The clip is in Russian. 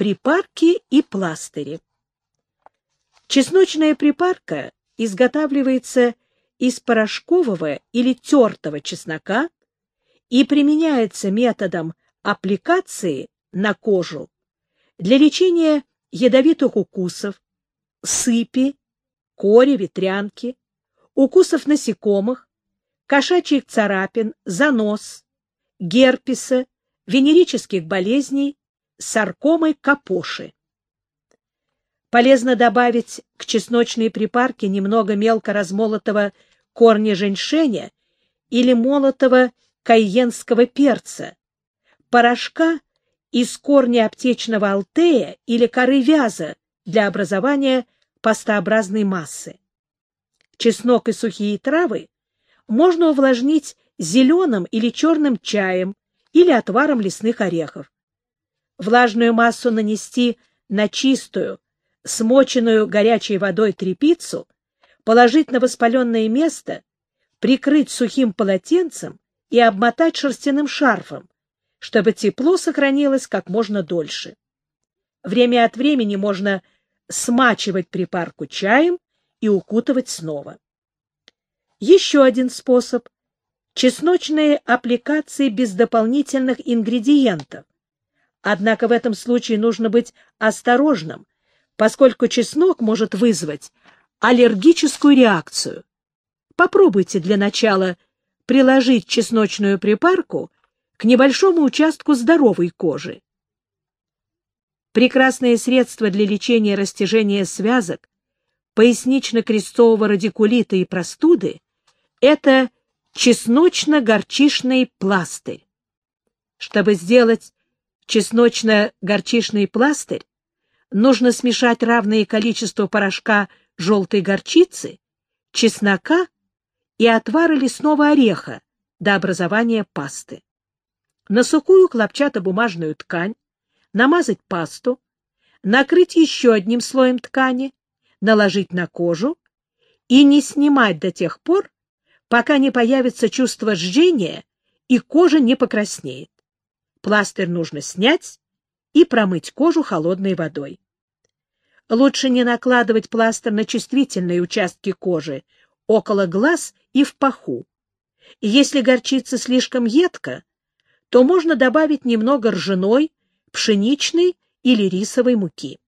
Припарки и пластыри. Чесночная припарка изготавливается из порошкового или тертого чеснока и применяется методом аппликации на кожу для лечения ядовитых укусов, сыпи, кори, ветрянки, укусов насекомых, кошачьих царапин, занос, герпеса, венерических болезней, саркомы капоши. Полезно добавить к чесночной припарке немного мелко размолотого корня женьшеня или молотого кайенского перца, порошка из корня аптечного алтея или коры вяза для образования пастообразной массы. Чеснок и сухие травы можно увлажнить зеленым или черным чаем или отваром лесных орехов. Влажную массу нанести на чистую, смоченную горячей водой тряпицу, положить на воспаленное место, прикрыть сухим полотенцем и обмотать шерстяным шарфом, чтобы тепло сохранилось как можно дольше. Время от времени можно смачивать припарку чаем и укутывать снова. Еще один способ – чесночные аппликации без дополнительных ингредиентов. Однако в этом случае нужно быть осторожным, поскольку чеснок может вызвать аллергическую реакцию. Попробуйте для начала приложить чесночную припарку к небольшому участку здоровой кожи. Прекрасное средство для лечения растяжения связок, пояснично-крестового радикулита и простуды – это чесночно-горчишный пластырь. Чтобы сделать чесночно-горчишный пластырь, нужно смешать равное количество порошка желтой горчицы, чеснока и отвара лесного ореха до образования пасты. На сухую хлопчатобумажную ткань намазать пасту, накрыть еще одним слоем ткани, наложить на кожу и не снимать до тех пор, пока не появится чувство жжения и кожа не покраснеет. Пластырь нужно снять и промыть кожу холодной водой. Лучше не накладывать пластырь на чувствительные участки кожи, около глаз и в паху. Если горчица слишком едка, то можно добавить немного ржаной, пшеничной или рисовой муки.